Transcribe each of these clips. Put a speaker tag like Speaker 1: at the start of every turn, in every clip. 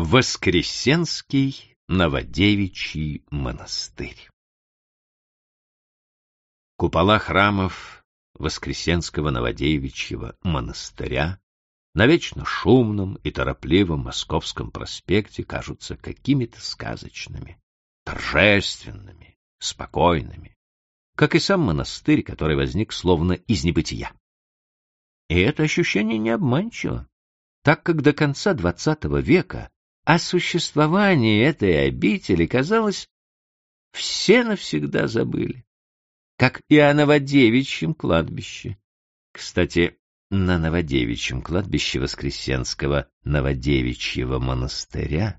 Speaker 1: Воскресенский Новодевичий монастырь Купола храмов Воскресенского Новодевичьего монастыря на вечно шумном и торопливом Московском проспекте кажутся какими-то сказочными, торжественными, спокойными, как и сам монастырь, который возник словно из небытия. И это ощущение не обманчиво, так как до конца XX века о существовании этой обители, казалось, все навсегда забыли, как и о Новодевичьем кладбище. Кстати, на Новодевичьем кладбище Воскресенского Новодевичьего монастыря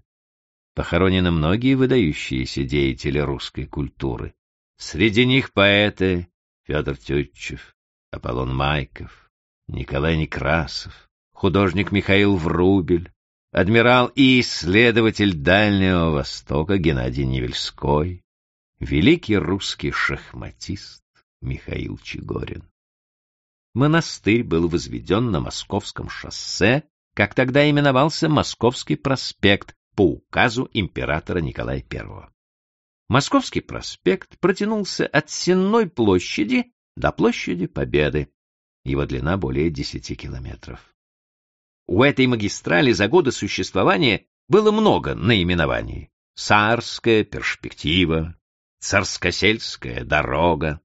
Speaker 1: похоронены многие выдающиеся деятели русской культуры. Среди них поэты Федор Тютчев, Аполлон Майков, Николай Некрасов, художник Михаил Врубель, адмирал и исследователь Дальнего Востока Геннадий Невельской, великий русский шахматист Михаил Чигорин. Монастырь был возведен на Московском шоссе, как тогда именовался Московский проспект по указу императора Николая I. Московский проспект протянулся от Сенной площади до площади Победы. Его длина более 10 километров. У этой магистрали за годы существования было много наименований. Царская перспектива, Царскосельская дорога,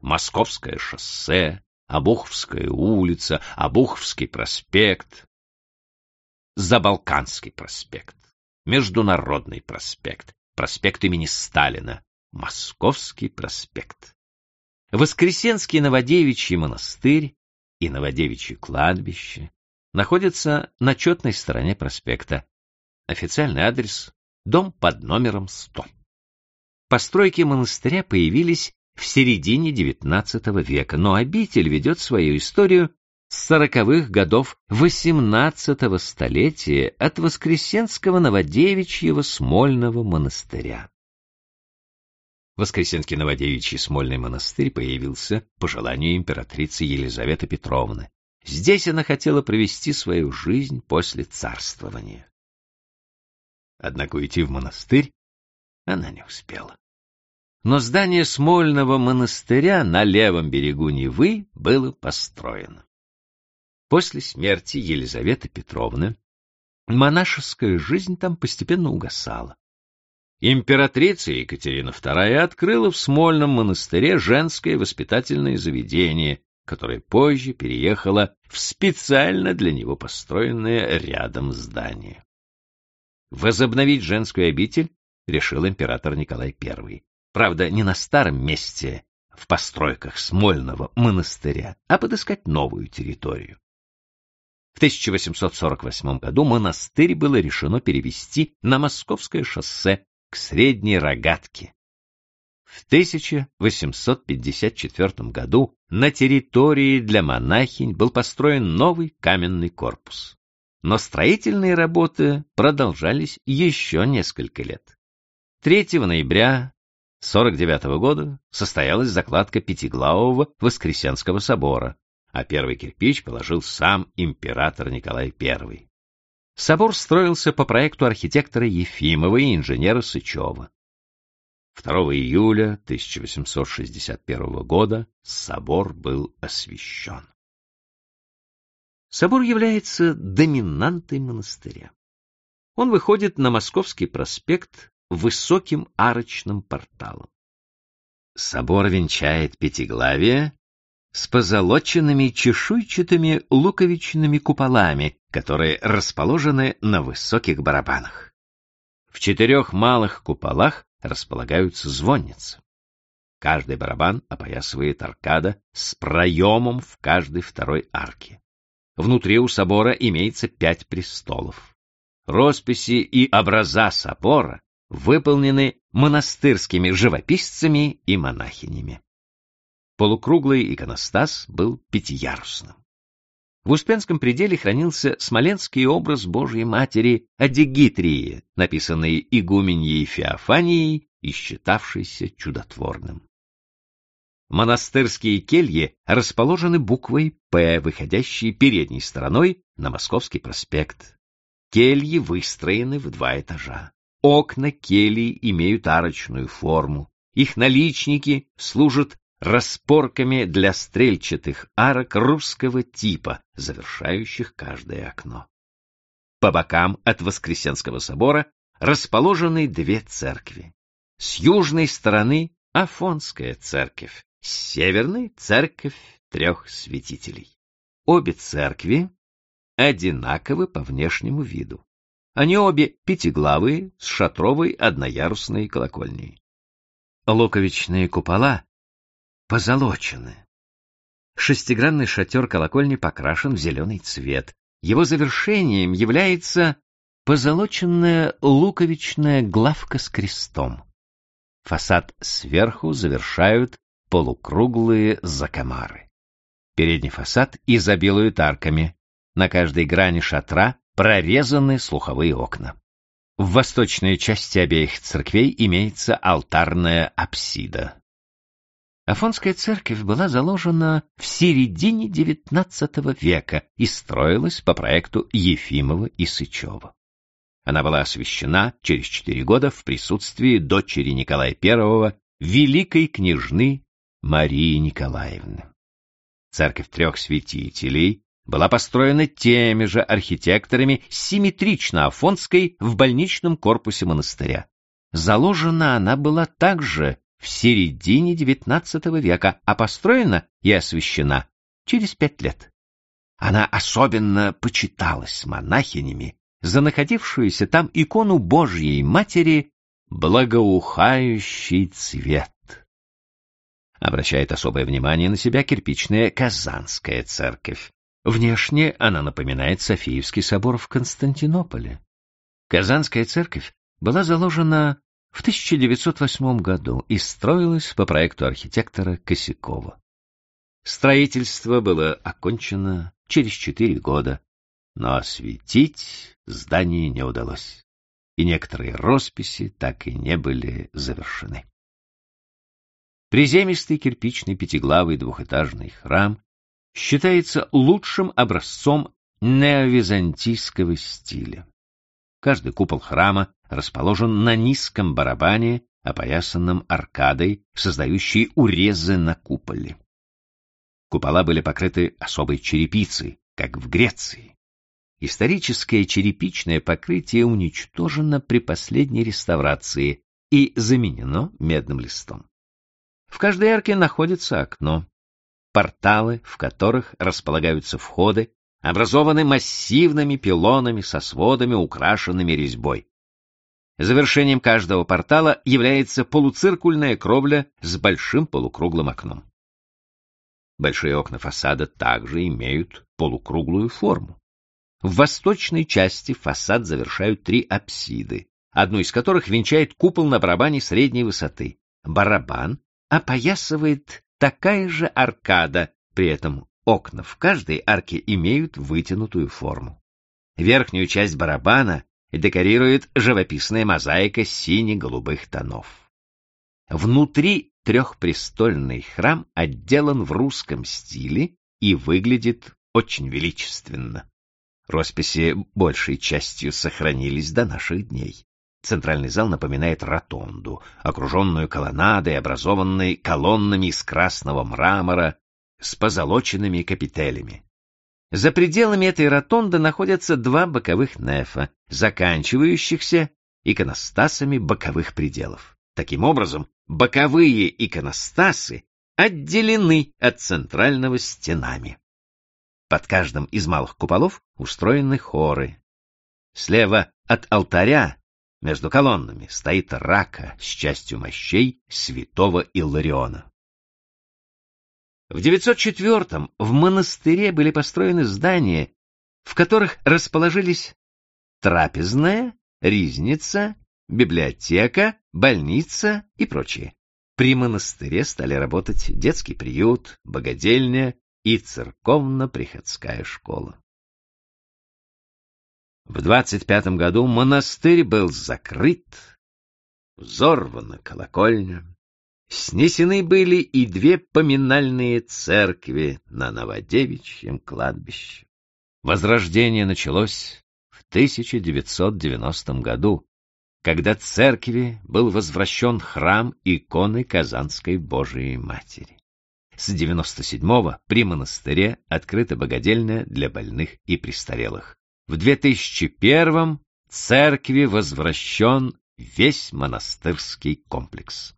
Speaker 1: Московское шоссе, Обуховская улица, Обуховский проспект, Забалканский проспект, Международный проспект, проспект имени Сталина, Московский проспект. Воскресенский Новодевичий монастырь и Новодевичье кладбище находится на четной стороне проспекта. Официальный адрес — дом под номером 100. Постройки монастыря появились в середине XIX века, но обитель ведет свою историю с сороковых годов XVIII столетия от Воскресенского Новодевичьего Смольного монастыря. Воскресенский Новодевичий Смольный монастырь появился по желанию императрицы Елизаветы Петровны. Здесь она хотела провести свою жизнь после царствования. Однако уйти в монастырь она не успела. Но здание Смольного монастыря на левом берегу Невы было построено. После смерти Елизаветы Петровны монашеская жизнь там постепенно угасала. Императрица Екатерина II открыла в Смольном монастыре женское воспитательное заведение, которое позже переехало в специально для него построенное рядом здание. Возобновить женскую обитель решил император Николай I. Правда, не на старом месте, в постройках Смольного монастыря, а подыскать новую территорию. В 1848 году монастырь было решено перевести на Московское шоссе к Средней Рогатке. В 1854 году на территории для монахинь был построен новый каменный корпус. Но строительные работы продолжались еще несколько лет. 3 ноября 49 года состоялась закладка Пятиглавого Воскресенского собора, а первый кирпич положил сам император Николай I. Собор строился по проекту архитектора Ефимова и инженера Сычева. 2 июля 1861 года собор был освящен. Собор является доминантой монастыря. Он выходит на Московский проспект высоким арочным порталом. Собор венчает пятиглавие с позолоченными чешуйчатыми луковичными куполами, которые расположены на высоких барабанах. В четырех малых куполах располагаются звонницы. Каждый барабан опоясывает аркада с проемом в каждой второй арке. Внутри у собора имеется пять престолов. Росписи и образа собора выполнены монастырскими живописцами и монахинями. Полукруглый иконостас был пятиярусным. В Успенском пределе хранился смоленский образ Божьей Матери Адигитрии, написанный игуменьей Феофанией и считавшийся чудотворным. Монастырские кельи расположены буквой «П», выходящей передней стороной на Московский проспект. Кельи выстроены в два этажа. Окна кельи имеют арочную форму. Их наличники служат распорками для стрельчатых арок русского типа, завершающих каждое окно. По бокам от Воскресенского собора расположены две церкви. С южной стороны Афонская церковь, с северной — церковь трех святителей. Обе церкви одинаковы по внешнему виду. Они обе пятиглавые, с шатровой одноярусной колокольней. Луковичные купола позолочены. Шестигранный шатер колокольни покрашен в зеленый цвет. Его завершением является позолоченная луковичная главка с крестом. Фасад сверху завершают полукруглые закомары. Передний фасад изобилует арками. На каждой грани шатра прорезаны слуховые окна. В восточной части обеих церквей имеется алтарная апсида. Афонская церковь была заложена в середине XIX века и строилась по проекту Ефимова и Сычева. Она была освящена через четыре года в присутствии дочери Николая I, великой княжны Марии Николаевны. Церковь трех святителей была построена теми же архитекторами симметрично Афонской в больничном корпусе монастыря. Заложена она была также в середине XIX века, а построена и освящена через пять лет. Она особенно почиталась монахинями за находившуюся там икону Божьей Матери «Благоухающий цвет». Обращает особое внимание на себя кирпичная Казанская церковь. Внешне она напоминает Софиевский собор в Константинополе. Казанская церковь была заложена в 1908 году и строилась по проекту архитектора Косякова. Строительство было окончено через четыре года, но осветить здание не удалось, и некоторые росписи так и не были завершены. Приземистый кирпичный пятиглавый двухэтажный храм считается лучшим образцом неовизантийского стиля. Каждый купол храма расположен на низком барабане, опоясанном аркадой, создающей урезы на куполе. Купола были покрыты особой черепицей, как в Греции. Историческое черепичное покрытие уничтожено при последней реставрации и заменено медным листом. В каждой арке находится окно. Порталы, в которых располагаются входы, образованы массивными пилонами со сводами, украшенными резьбой. Завершением каждого портала является полуциркульная кровля с большим полукруглым окном. Большие окна фасада также имеют полукруглую форму. В восточной части фасад завершают три апсиды, одну из которых венчает купол на барабане средней высоты. Барабан опоясывает такая же аркада, при этом окна в каждой арке имеют вытянутую форму. Верхнюю часть барабана декорирует живописная мозаика сине-голубых тонов. Внутри трехпрестольный храм отделан в русском стиле и выглядит очень величественно. Росписи большей частью сохранились до наших дней. Центральный зал напоминает ротонду, окруженную колоннадой, образованной колоннами из красного мрамора с позолоченными капителями. За пределами этой ротонды находятся два боковых нефа, заканчивающихся иконостасами боковых пределов. Таким образом, боковые иконостасы отделены от центрального стенами. Под каждым из малых куполов устроены хоры. Слева от алтаря, между колоннами, стоит рака с частью мощей святого Иллариона. В 904-м в монастыре были построены здания, в которых расположились трапезная, ризница, библиотека, больница и прочее. При монастыре стали работать детский приют, богадельня и церковно-приходская школа. В 25 году монастырь был закрыт, взорвана колокольня, Снесены были и две поминальные церкви на Новодевичьем кладбище. Возрождение началось в 1990 году, когда церкви был возвращен храм иконы Казанской Божией Матери. С 97-го при монастыре открыта богадельня для больных и престарелых. В 2001-м церкви возвращен весь монастырский комплекс.